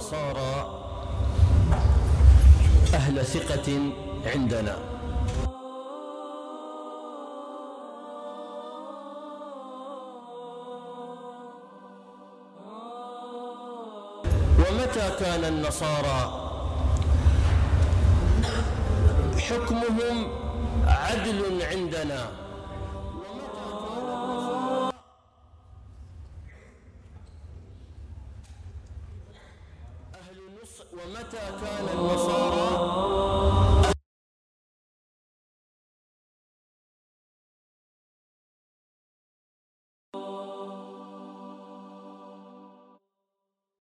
النصارى أهل ثقة عندنا. ومتى كان النصارى حكمهم عدل عندنا؟ ومتى كان النصارى